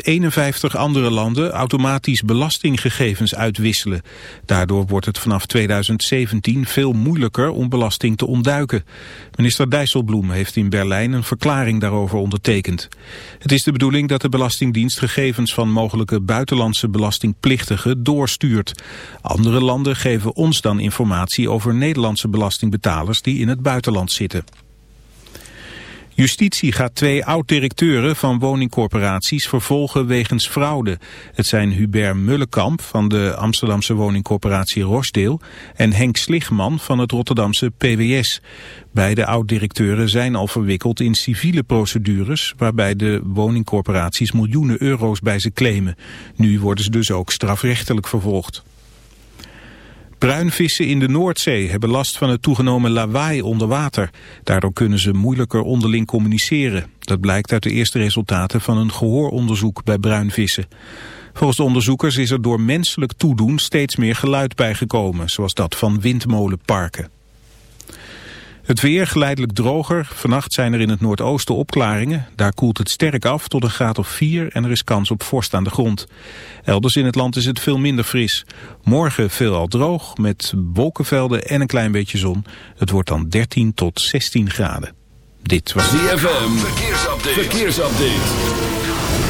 met 51 andere landen automatisch belastinggegevens uitwisselen. Daardoor wordt het vanaf 2017 veel moeilijker om belasting te ontduiken. Minister Dijsselbloem heeft in Berlijn een verklaring daarover ondertekend. Het is de bedoeling dat de Belastingdienst gegevens van mogelijke buitenlandse belastingplichtigen doorstuurt. Andere landen geven ons dan informatie over Nederlandse belastingbetalers die in het buitenland zitten. Justitie gaat twee oud-directeuren van woningcorporaties vervolgen wegens fraude. Het zijn Hubert Mullenkamp van de Amsterdamse woningcorporatie Rochdale en Henk Sligman van het Rotterdamse PWS. Beide oud-directeuren zijn al verwikkeld in civiele procedures waarbij de woningcorporaties miljoenen euro's bij ze claimen. Nu worden ze dus ook strafrechtelijk vervolgd. Bruinvissen in de Noordzee hebben last van het toegenomen lawaai onder water. Daardoor kunnen ze moeilijker onderling communiceren. Dat blijkt uit de eerste resultaten van een gehooronderzoek bij bruinvissen. Volgens de onderzoekers is er door menselijk toedoen steeds meer geluid bijgekomen, zoals dat van windmolenparken. Het weer geleidelijk droger. Vannacht zijn er in het noordoosten opklaringen. Daar koelt het sterk af tot een graad of 4 en er is kans op vorst aan de grond. Elders in het land is het veel minder fris. Morgen veelal droog met wolkenvelden en een klein beetje zon. Het wordt dan 13 tot 16 graden. Dit was ZFM. Verkeersupdate.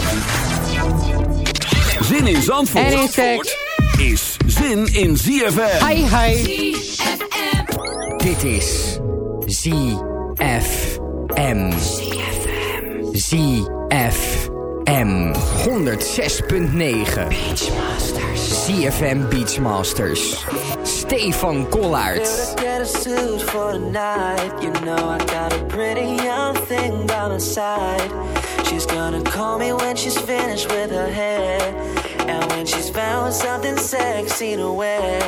Zin in Zandvoort. Insect. Is zin in ZFM. Hi, hi. ZFM. Dit is ZFM. ZFM 106.9. Beachmasters. ZFM Beachmasters. Stefan Kollaert. Get a suit for tonight. You know I got a pretty young thing by my side. She's gonna call me when she's finished with her hair. And when she's found something sexy to wear.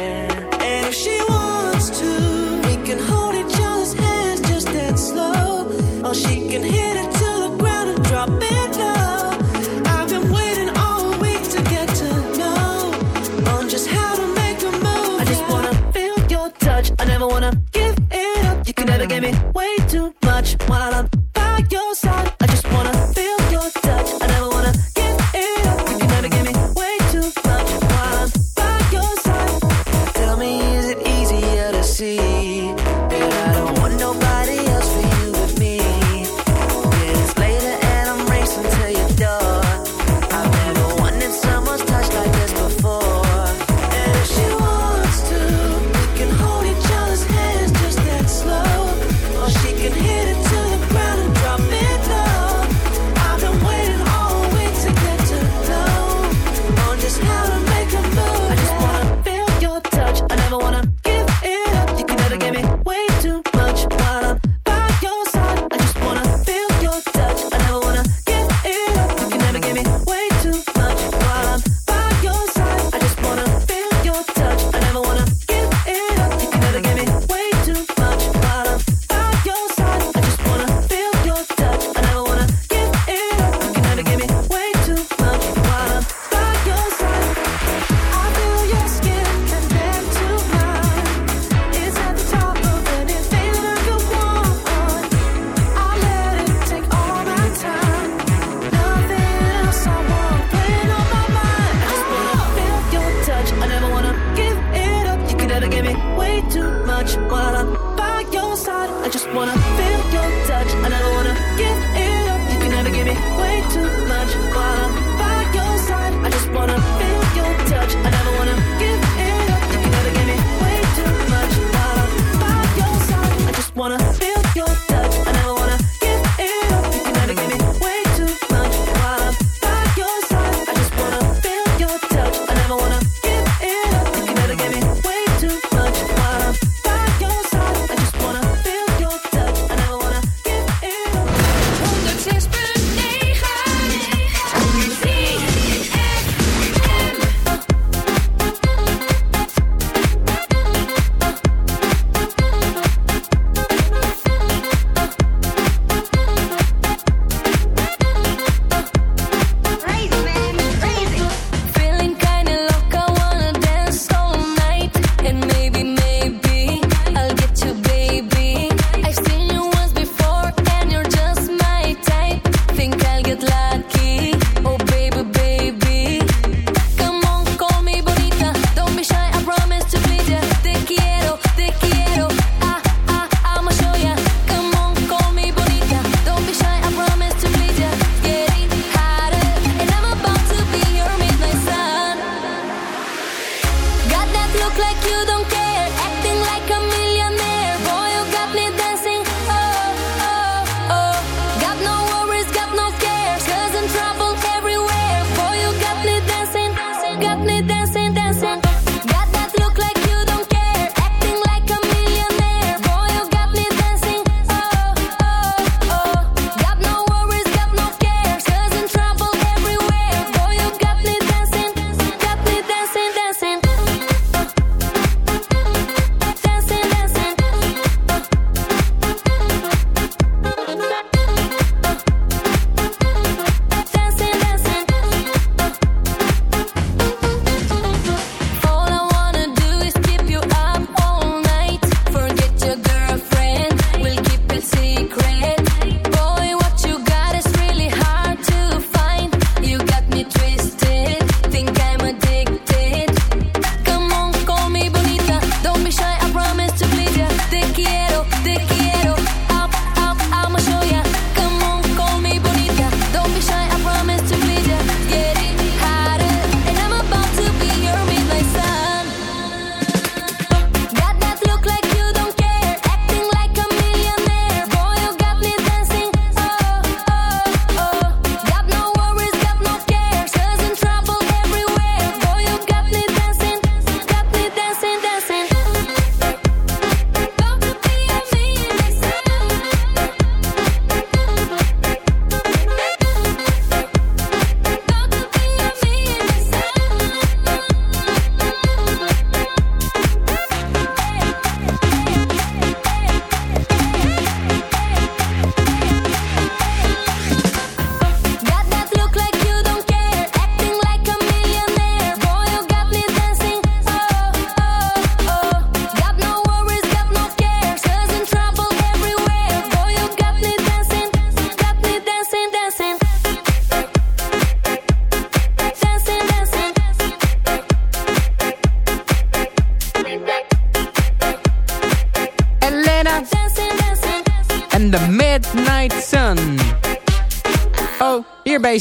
And if she wants to, we can hold each other's hands just that slow. Or she can hit it to the ground and drop it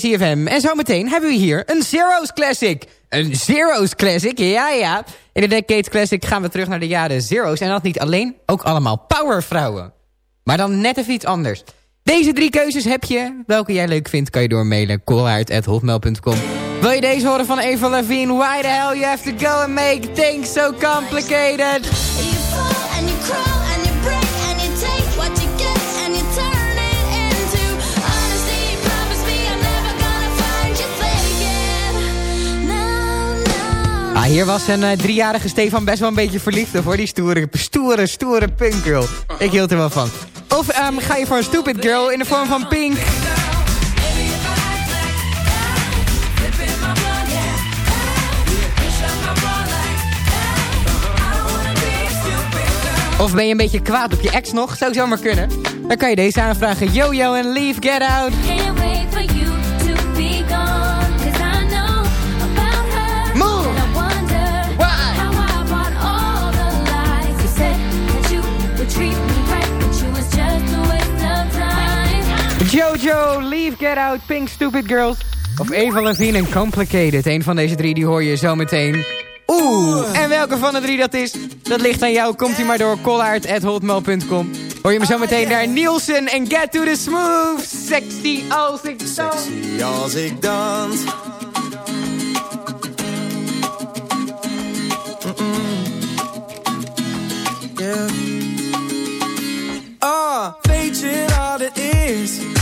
CFM. En zometeen hebben we hier een Zero's Classic. Een Zero's Classic, ja ja. In de Decades Classic gaan we terug naar de jaren Zero's. En dat niet alleen, ook allemaal powervrouwen. Maar dan net even iets anders. Deze drie keuzes heb je. Welke jij leuk vindt, kan je doormailen. callhard.hotmail.com Wil je deze horen van Eva Levine? Why the hell you have to go and make things so complicated? Hier was een eh, driejarige Stefan best wel een beetje verliefd op. Die stoere, stoere, stoere punkgirl. Ik hield er wel van. Of ehm, ga je voor een stupid girl in de vorm van Pink? Of ben je een beetje kwaad op je ex nog? Zou zomaar kunnen. Dan kan je deze aanvragen. Yo-yo en leave, get out. Jojo, Leave, Get Out, Pink, Stupid Girls. Of Eva Levine en Complicated. Een van deze drie die hoor je zo meteen. Oeh, en welke van de drie dat is, dat ligt aan jou. Komt u maar door kollaert.hotmail.com. Hoor je me zo meteen naar Nielsen en Get to the Smooth. Sexy als ik dans. Sexy als ik dans. Yeah. Ah, weet je wat het is?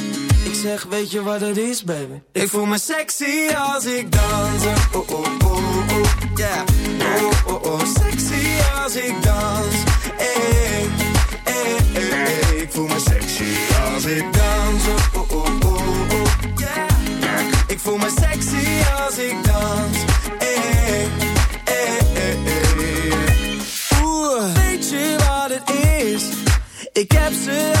Ik zeg, weet je wat het is, baby? Ik voel me sexy als ik dans. Oh, oh, oh, oh, yeah. Oh, oh, oh, sexy als ik dans. Hey, hey, hey, hey. Ik voel me sexy als ik dans. Oh, oh, oh, oh, yeah. Ik voel me sexy als ik dans. Hey, hey, hey. Oeh, weet je wat het is? Ik heb ze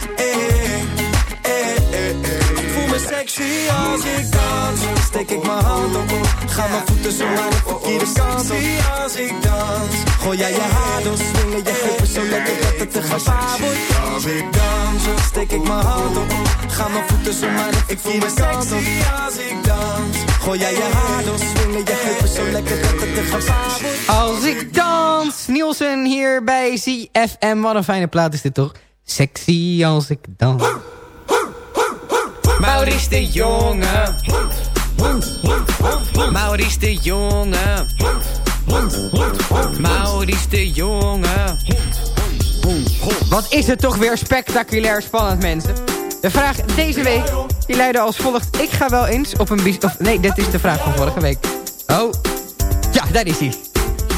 Sexy als ik dans. Steek ik mijn hand op, ga mijn voeten zo naar de verkeerde kant op. als ik dans. Gooi jij je haar door, swingen je heupen zo lekker dat het te gevaar wordt. Als ik dans, steek ik mijn hand op, ga mijn voeten zo naar de verkeerde kant op. als ik dans. Gooi jij je haar door, swingen je heupen zo lekker dat het te gevaar wordt. Als ik dans. Nielsen hier bij CFM. Wat een fijne plaat is dit toch? Sexy als ik dans. Maurice de Jonge. Maurice de Jonge. Maurice de Jonge. Wat is het toch weer spectaculair spannend, mensen. De vraag deze week, die leidde als volgt. Ik ga wel eens op een... Of, nee, dit is de vraag van vorige week. Oh, ja, daar is hij.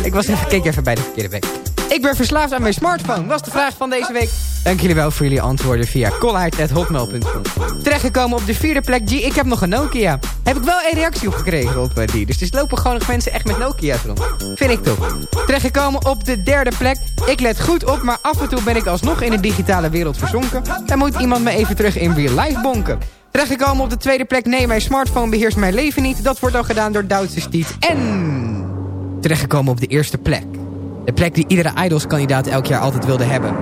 Ik was even, keek even bij de verkeerde week. Ik ben verslaafd aan mijn smartphone, was de vraag van deze week. Dank jullie wel voor jullie antwoorden via koolhaard.hotmail.com. Terechtgekomen op de vierde plek, G, ik heb nog een Nokia. Heb ik wel een reactie op gekregen op eh, die. Dus er lopen gewoon nog mensen echt met Nokia's rond. Vind ik toch. Terechtgekomen op de derde plek. Ik let goed op, maar af en toe ben ik alsnog in de digitale wereld verzonken. Dan moet iemand me even terug in real life bonken. Terechtgekomen op de tweede plek. Nee, mijn smartphone beheerst mijn leven niet. Dat wordt al gedaan door Duitse Stiet. En terechtgekomen op de eerste plek. De plek die iedere Idols-kandidaat elk jaar altijd wilde hebben.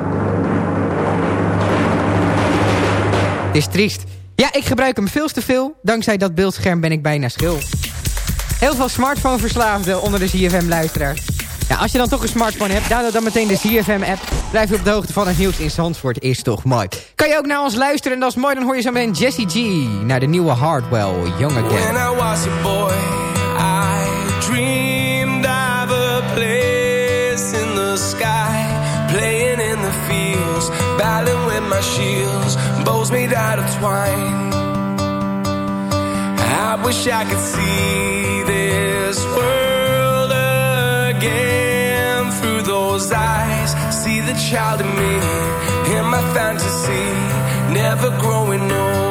Het is triest. Ja, ik gebruik hem veel te veel. Dankzij dat beeldscherm ben ik bijna schil. Heel veel smartphone-verslaafden onder de ZFM-luisteraars. Ja, als je dan toch een smartphone hebt, download dan meteen de ZFM-app. Blijf je op de hoogte van het nieuws in Zandvoort, is toch mooi. Kan je ook naar ons luisteren en dat is mooi, dan hoor je zo meteen Jessie G... naar de nieuwe Hardwell, Young Again. I was a boy, with my shields, bows made out of twine. I wish I could see this world again through those eyes. See the child in me, in my fantasy, never growing old.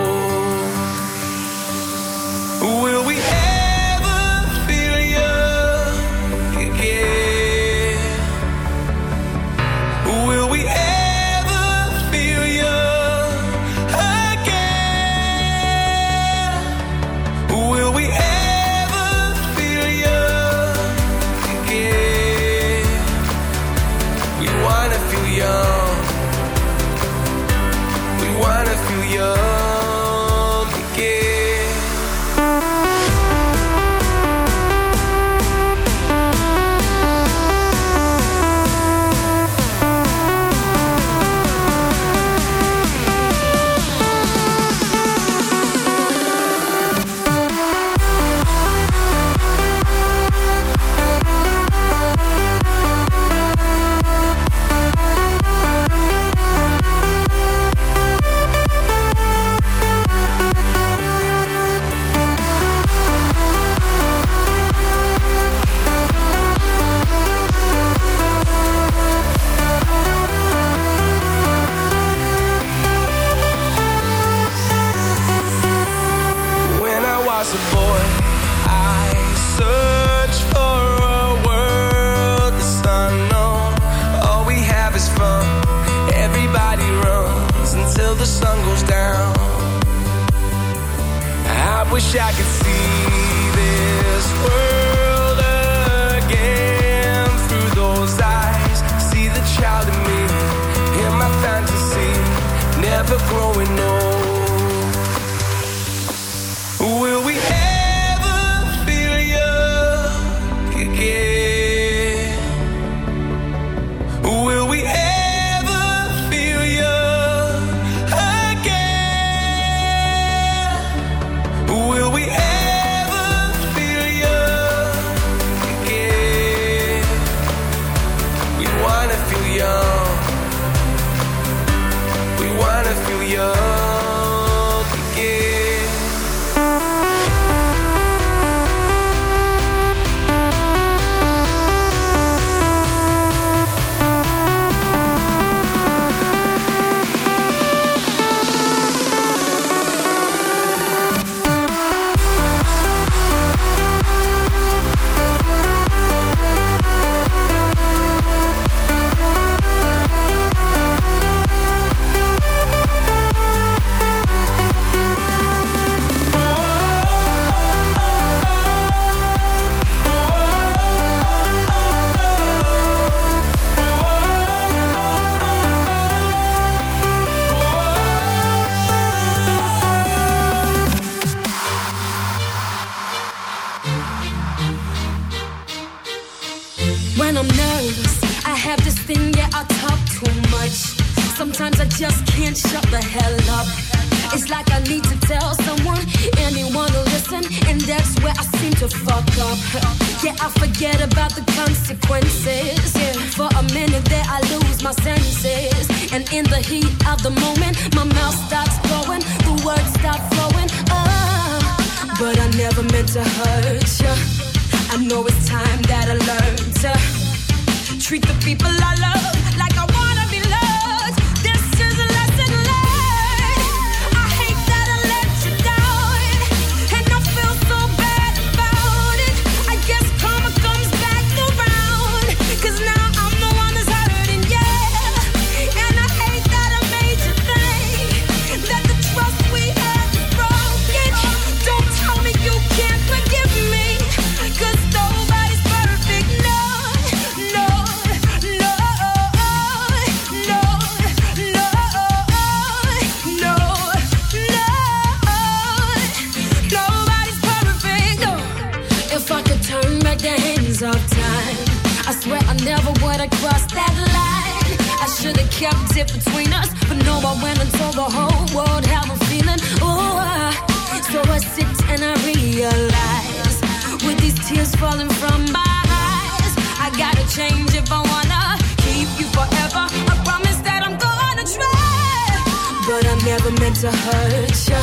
never meant to hurt you.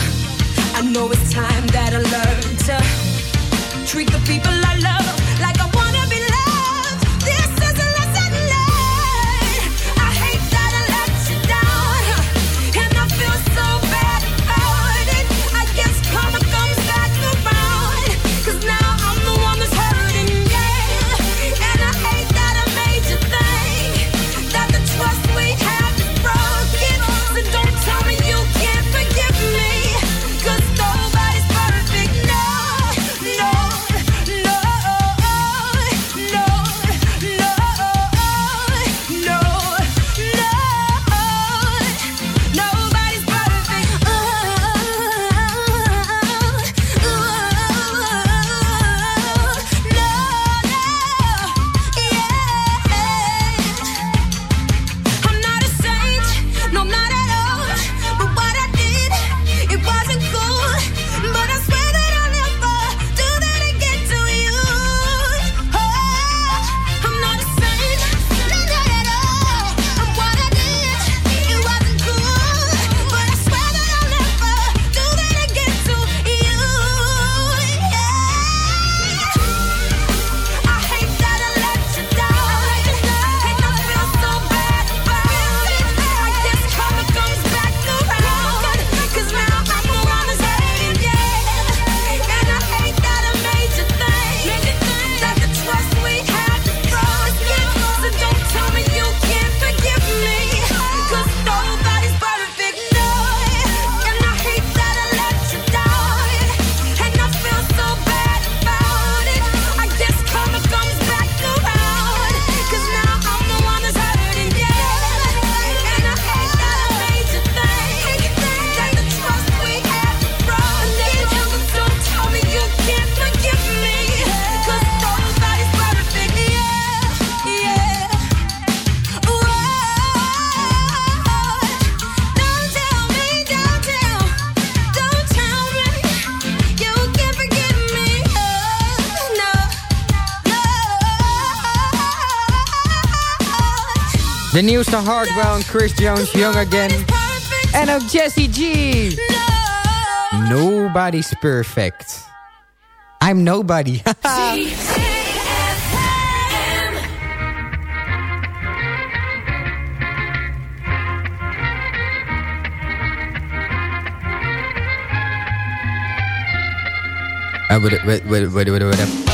I know it's time that I learned to treat the people I love like I De nieuwste and Chris Jones, Young Again. En ook Jesse G. Nobody's perfect. I'm nobody. Uh, wait, wait, wait, wait, wait, wait.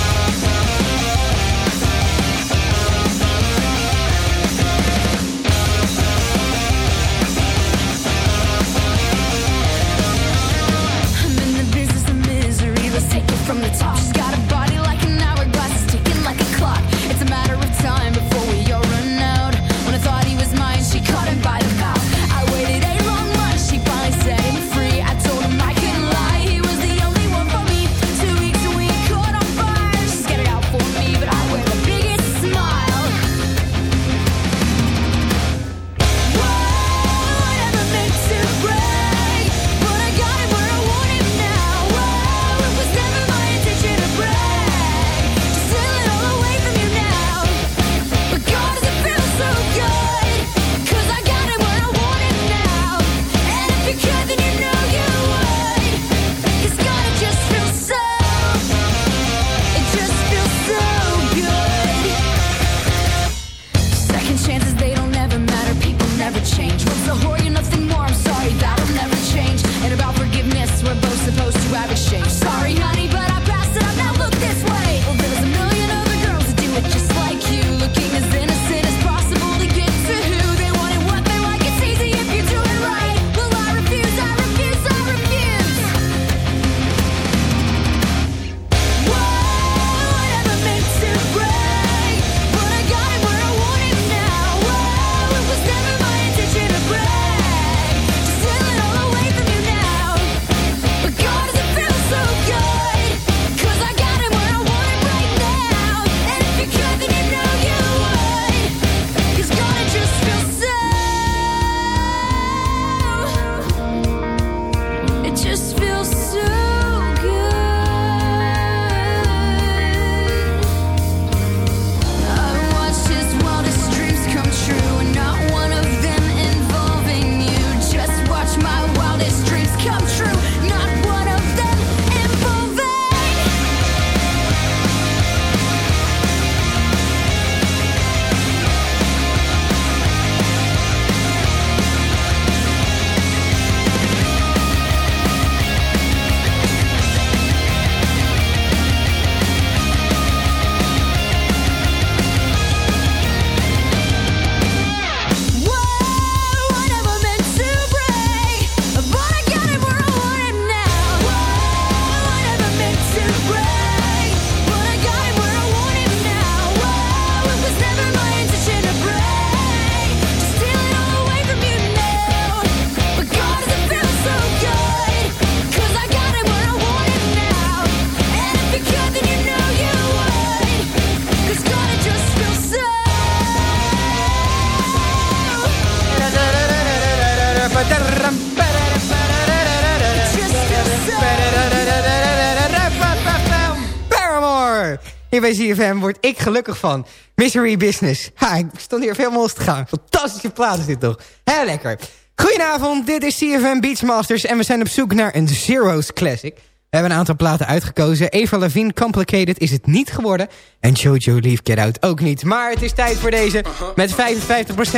Bij ZFM word ik gelukkig van. Misery Business. Ha, ik stond hier veel los te gaan. Fantastische plaat is dit toch. Heel lekker. Goedenavond, dit is CFM Beachmasters en we zijn op zoek naar een Zero's Classic. We hebben een aantal platen uitgekozen. Eva Levine Complicated is het niet geworden. En Jojo Leave Get Out ook niet. Maar het is tijd voor deze. Met 55%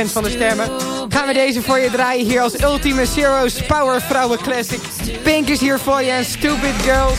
van de stemmen gaan we deze voor je draaien hier als ultieme Zero's Power Vrouwen Classic. Pink is hier voor je en Stupid Girls.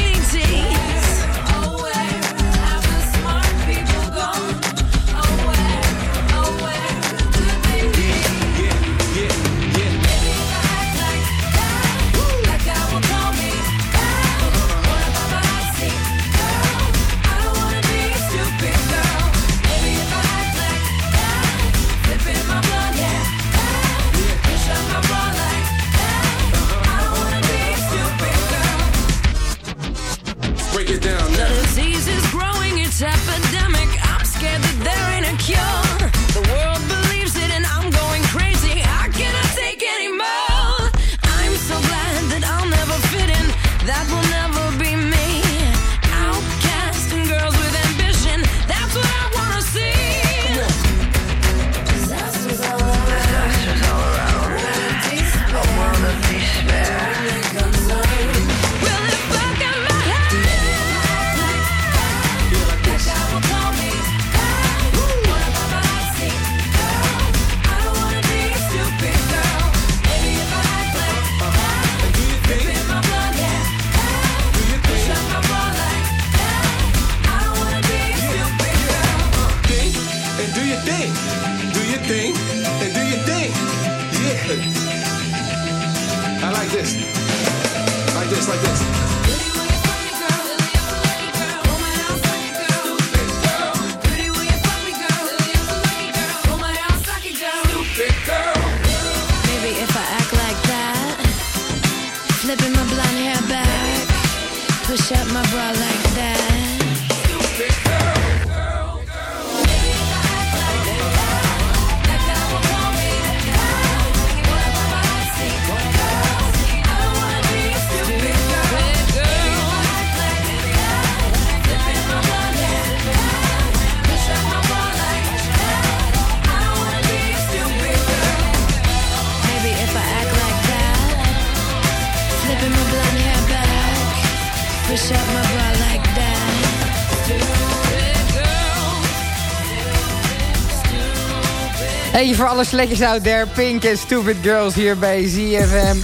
Hey, voor alle sletjes out there. Pink en Stupid Girls hier bij ZFM.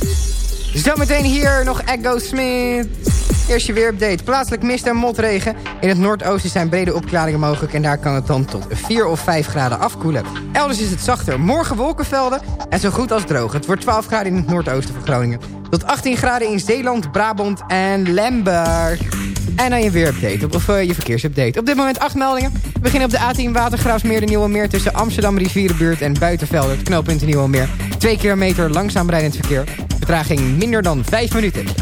Zometeen hier nog Echo Smith. Eerst je weerupdate. Plaatselijk mist en motregen. In het noordoosten zijn brede opklaringen mogelijk... en daar kan het dan tot 4 of 5 graden afkoelen. Elders is het zachter. Morgen wolkenvelden en zo goed als droog. Het wordt 12 graden in het noordoosten van Groningen. Tot 18 graden in Zeeland, Brabant en Lemberg. En dan je weerupdate, of eh, je verkeersupdate. Op dit moment acht meldingen. We beginnen op de A10 Watergraafsmeer de Nieuwe Meer... tussen Amsterdam Rivierenbuurt en Buitenvelder. Het knooppunt Nieuwe Meer. 2 kilometer langzaam rijdend verkeer. Vertraging minder dan 5 minuten. De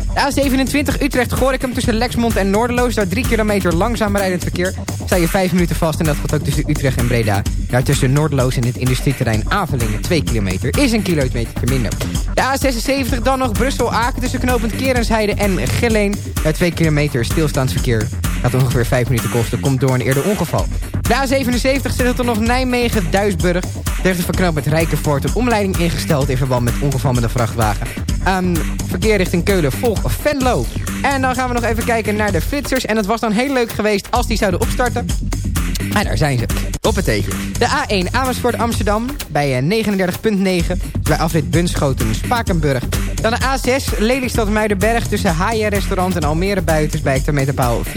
A27 Utrecht-Gorikum tussen Lexmond en Noorderloos. Daar 3 kilometer langzaam rijdend verkeer. Sta je 5 minuten vast en dat gaat ook tussen Utrecht en Breda. Daar tussen Noorderloos en het industrieterrein Avelingen 2 kilometer. Is een kilometer minder. De A76 dan nog Brussel-Aken tussen knooppunt Kerensheide en Geleen. Daar 2 kilometer stilstaansverkeer. Gaat ongeveer 5 minuten kosten. Komt door een eerder ongeval. De A77 zit er nog Nijmegen-Duisburg. Tegen het verknoopt met Rijkenvoort op omleiding ingesteld... in verband met ongeval met een vrachtwagen. Ehm, verkeer richting Keulen volg Venlo. En dan gaan we nog even kijken naar de flitsers. En het was dan heel leuk geweest als die zouden opstarten. Maar daar zijn ze. Hoppateetje. De A1 Amersfoort Amsterdam bij eh, 39.9. Bij afrit Bunschoten Spakenburg. Dan de A6 Lelystad Muidenberg tussen Haaien Restaurant en Almere Buitens bij hectometerpaal 64.9.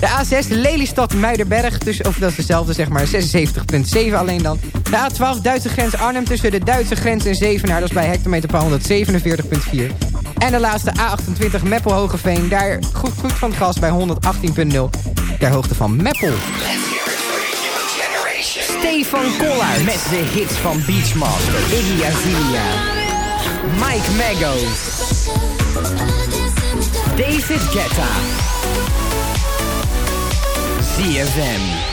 De A6 Lelystad Muidenberg, dus, of dat is dezelfde zeg maar 76.7 alleen dan. De A12 Duitse grens Arnhem tussen de Duitse grens en Zevenaar, dat is bij hectometerpaal 147.4. En de laatste A28 Meppel Hogeveen, daar goed, goed van het gas bij 118.0. Ter hoogte van Meppel. Stefan Koller met de hits van Beachmaster, Iggy Azilia, Mike Mago, David Guetta, ZFM.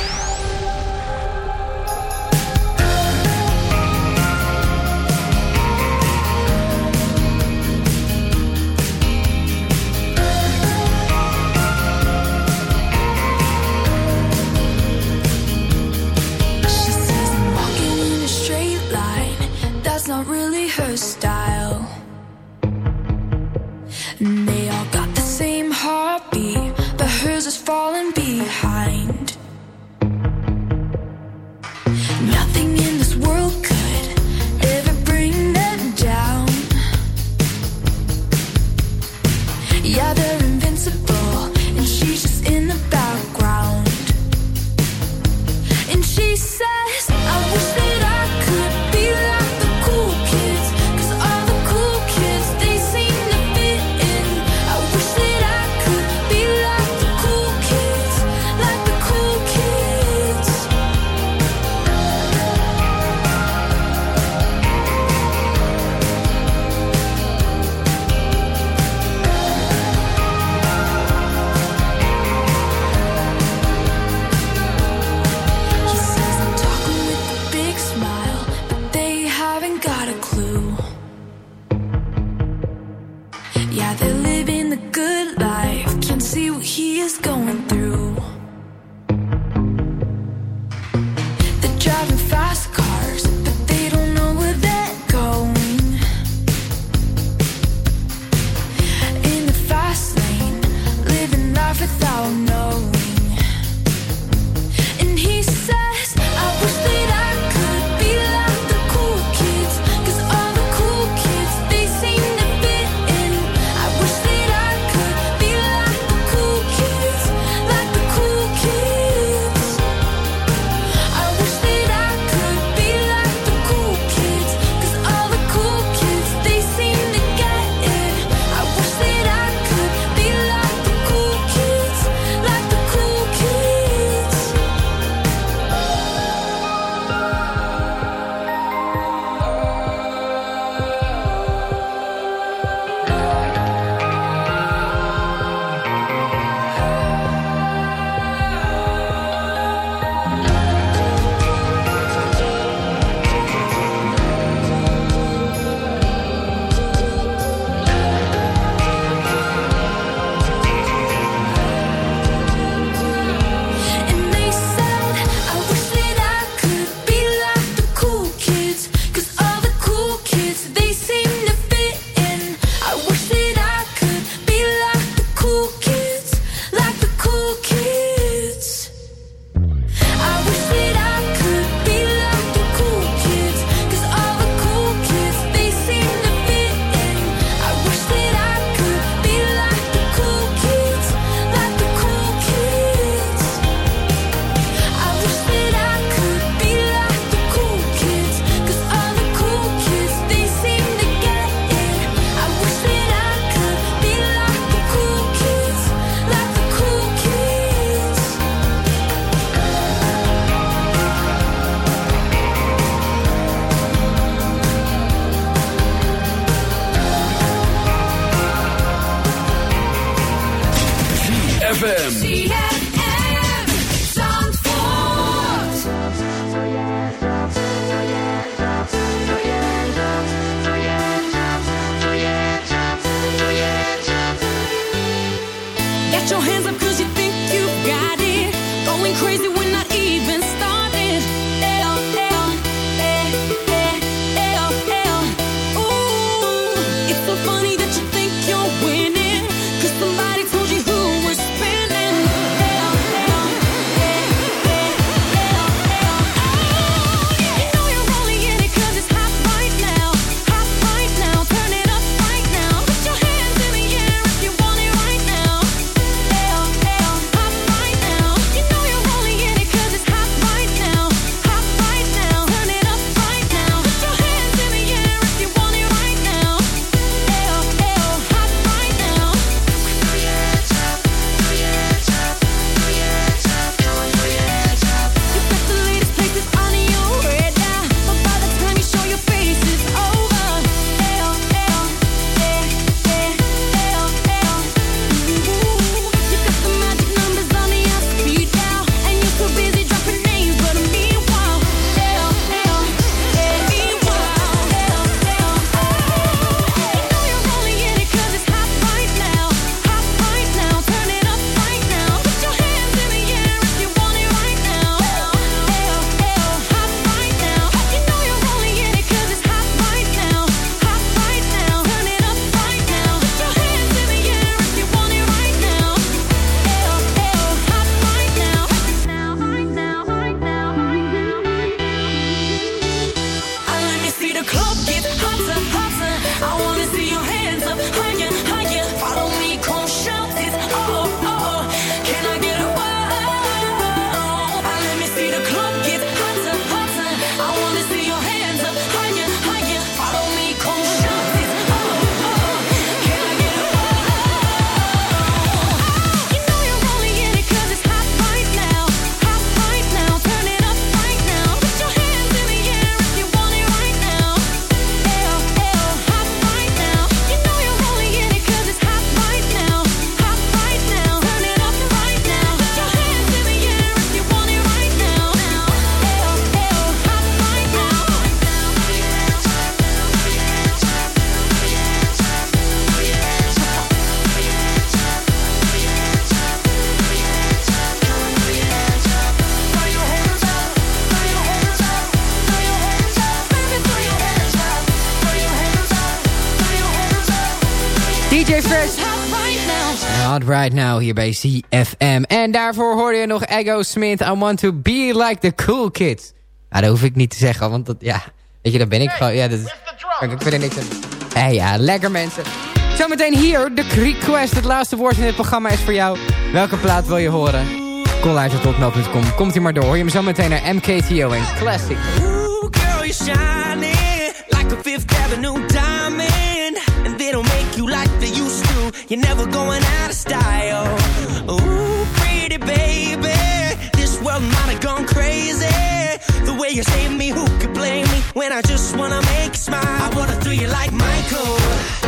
first ZFM. bij ZFM. En daarvoor hoor je nog Ego Smith. I want to be like the cool kids. Nou, dat hoef ik niet te zeggen, want dat, ja, weet je, dat ben ik gewoon. Ja, dat, ik vind er niks aan. Hé hey, ja, lekker mensen. Zometeen hier, de request. Het laatste woord in dit programma is voor jou. Welke plaat wil je horen? Colluistertotmail.com. Komt hier maar door. Hoor je me zo meteen naar MKTO en Classic. Ooh, girl, shining like a Fifth Avenue diamond. And they don't make you like they used You're never going out of style. Ooh, pretty baby, this world might have gone crazy. The way you save me, who could blame me when I just wanna make you smile? I wanna throw you like Michael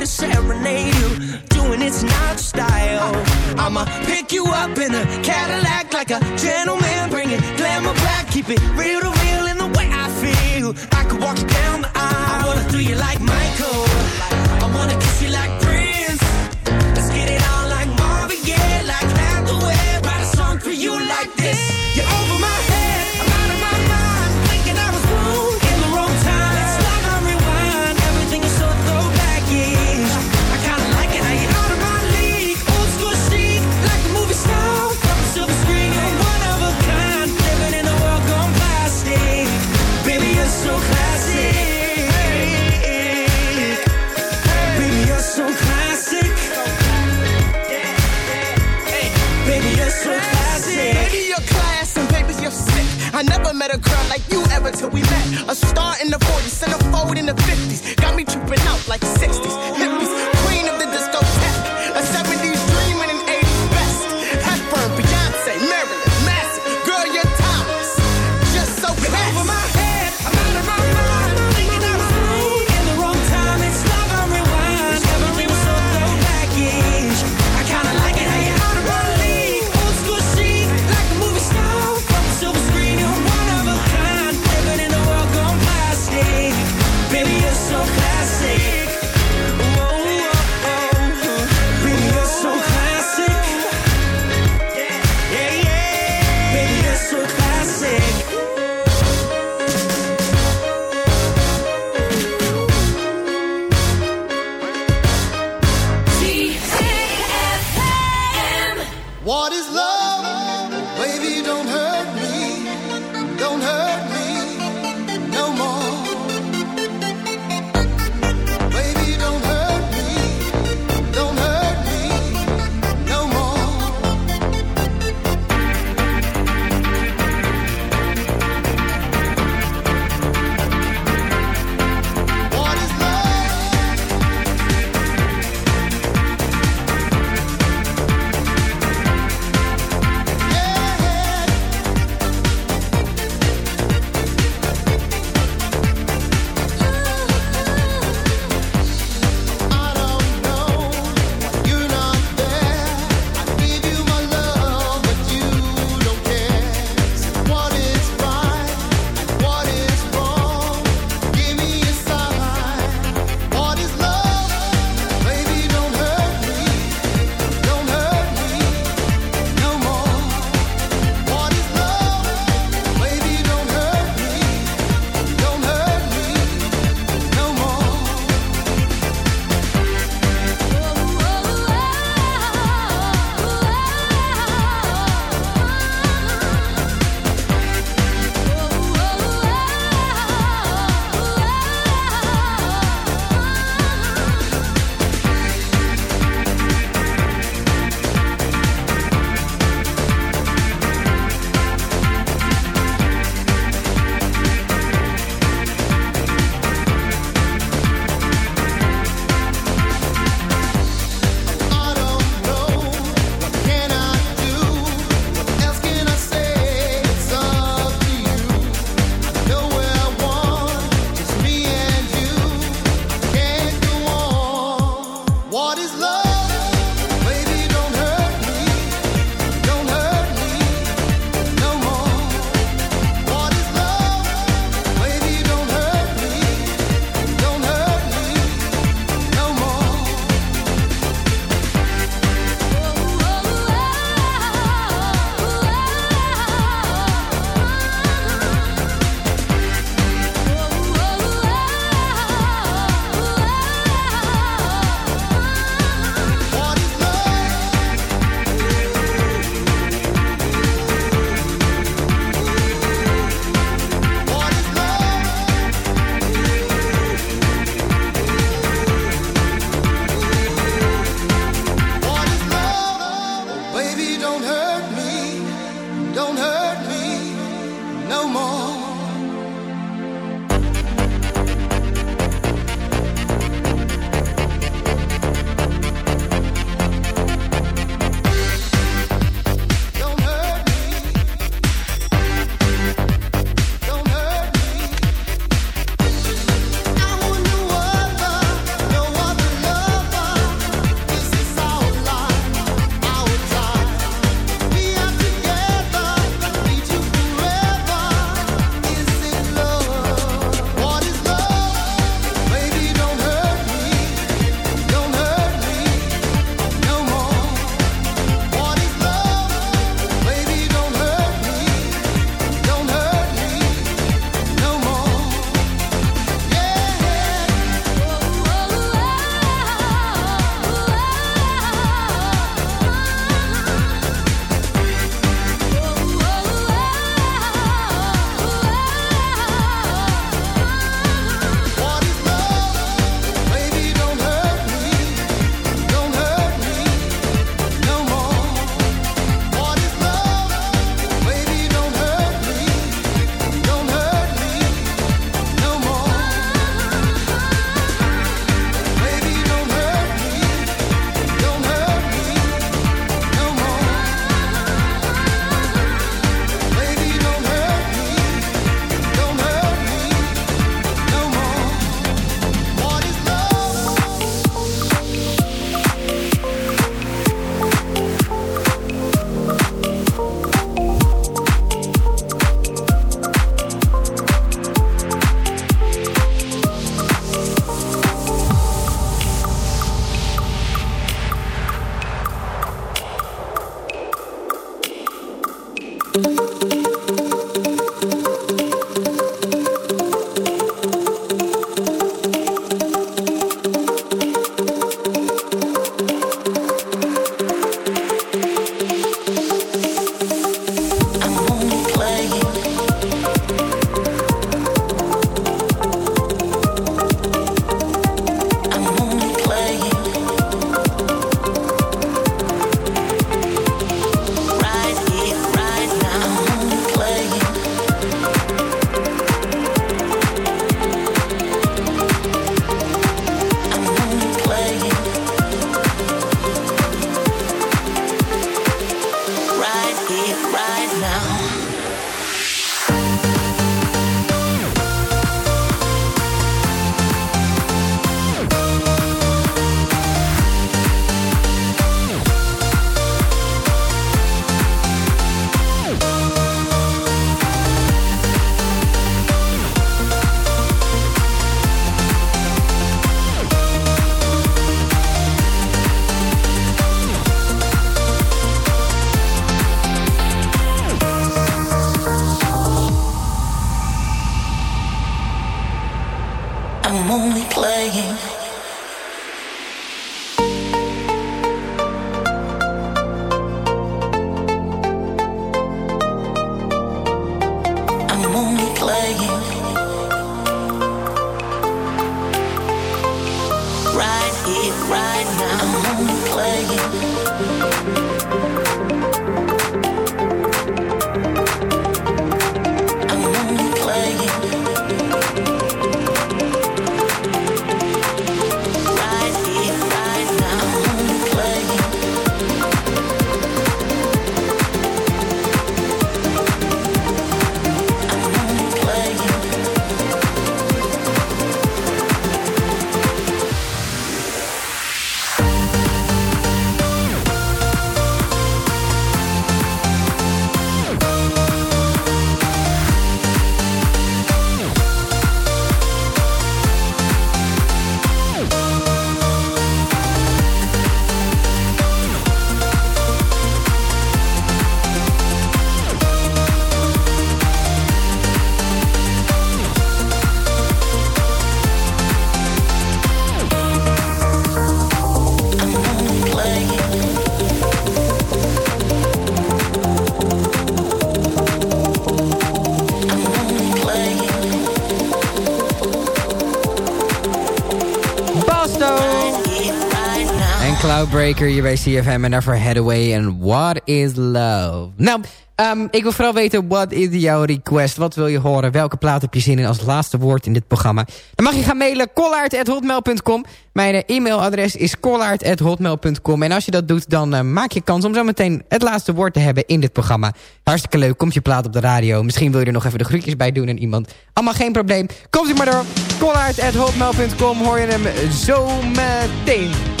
Jawbreaker hier bij CFM en daarvoor Headaway en What is Love. Nou, ehm, ik wil vooral weten, wat is jouw request? Wat wil je horen? Welke plaat heb je zin in als laatste woord in dit programma? Dan mag je gaan mailen kollaard.hotmail.com. Mijn eh, e-mailadres is kollaard.hotmail.com. En als je dat doet, dan eh, maak je kans om zo meteen het laatste woord te hebben in dit programma. Hartstikke leuk, komt je plaat op de radio. Misschien wil je er nog even de groetjes bij doen en iemand. Allemaal geen probleem. Komt u maar door. Kollaard.hotmail.com hoor je hem zo meteen.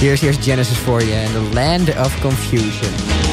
Hier is eerst Genesis voor je en The Land of Confusion.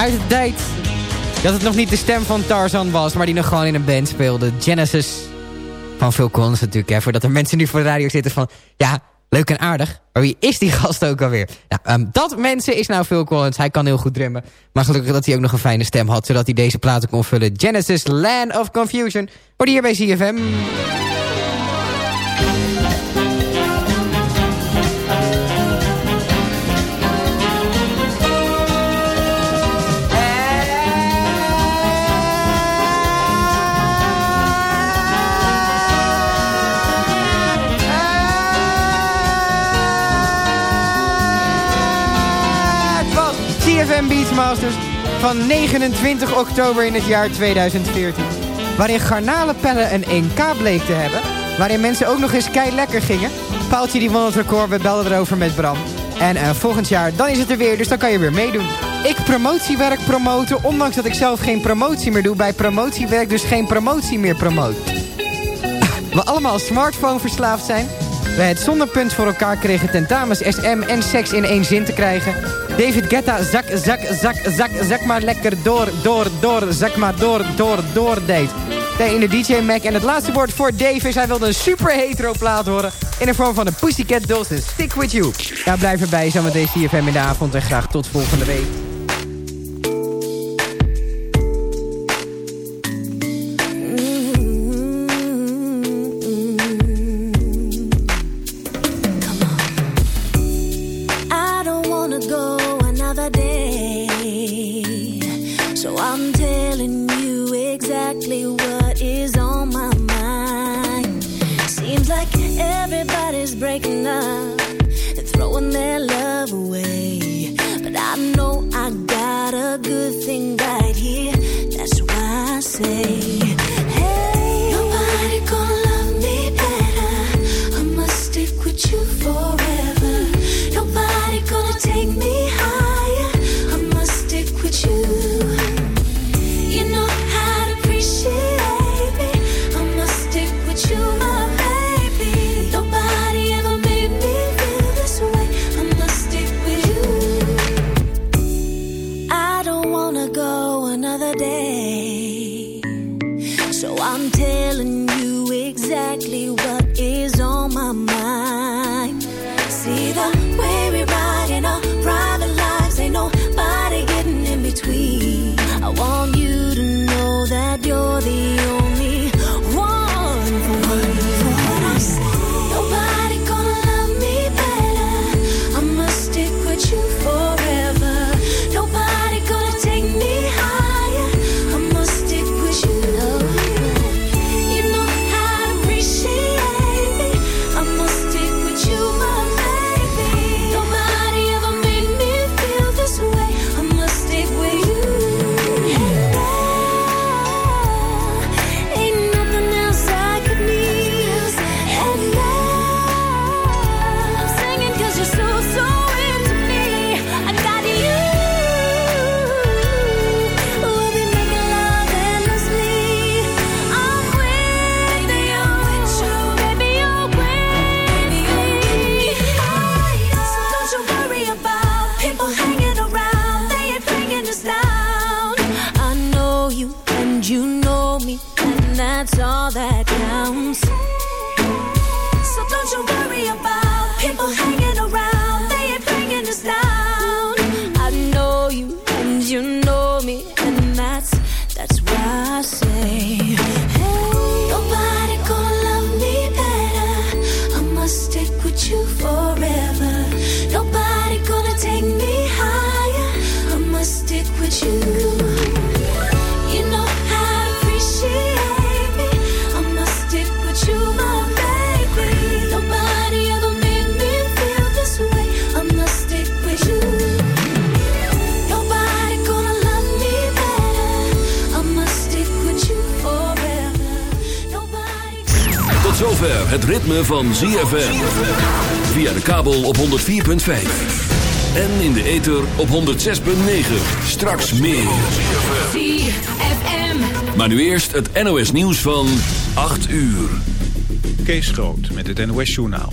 Uit de tijd Dat het nog niet de stem van Tarzan was, maar die nog gewoon in een band speelde. Genesis van Phil Collins natuurlijk. Hè, voordat er mensen nu voor de radio zitten van... Ja, leuk en aardig, maar wie is die gast ook alweer? Nou, dat mensen is nou Phil Collins. Hij kan heel goed drummen. Maar gelukkig dat hij ook nog een fijne stem had... zodat hij deze platen kon vullen. Genesis, Land of Confusion. Wordt hier bij CFM. CFM Beachmasters van 29 oktober in het jaar 2014. Waarin garnalenpellen een 1K bleek te hebben. Waarin mensen ook nog eens kei lekker gingen. Paaltje die won het record, we belden erover met Bram. En eh, volgend jaar, dan is het er weer, dus dan kan je weer meedoen. Ik promotiewerk promoten, ondanks dat ik zelf geen promotie meer doe. Bij promotiewerk dus geen promotie meer promoten. We allemaal smartphone verslaafd zijn. Wij het zonderpunt voor elkaar kregen tentamens SM en seks in één zin te krijgen. David Guetta, zak, zak, zak, zak, zak maar lekker door, door, door, zak maar door, door, door. Nee, in de DJ Mac. En het laatste woord voor Dave is... hij wilde een super hetero plaat horen... in de vorm van de Pussycat Dolls. Stick With You. Nou, blijf erbij. Zometeen CFM in de avond. En graag tot volgende week. break ritme van ZFM. Via de kabel op 104.5. En in de ether op 106.9. Straks meer. Maar nu eerst het NOS nieuws van 8 uur. Kees Groot met het NOS-journaal.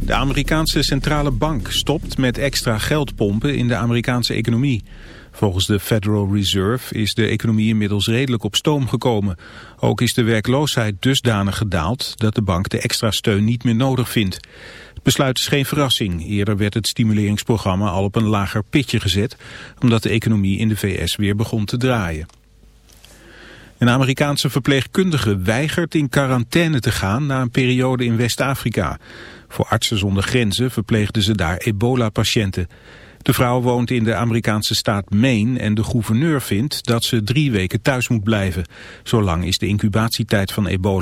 De Amerikaanse centrale bank stopt met extra geld pompen in de Amerikaanse economie. Volgens de Federal Reserve is de economie inmiddels redelijk op stoom gekomen. Ook is de werkloosheid dusdanig gedaald dat de bank de extra steun niet meer nodig vindt. Het besluit is geen verrassing. Eerder werd het stimuleringsprogramma al op een lager pitje gezet, omdat de economie in de VS weer begon te draaien. Een Amerikaanse verpleegkundige weigert in quarantaine te gaan na een periode in West-Afrika. Voor artsen zonder grenzen verpleegden ze daar ebola-patiënten. De vrouw woont in de Amerikaanse staat Maine en de gouverneur vindt dat ze drie weken thuis moet blijven. Zolang is de incubatietijd van ebola.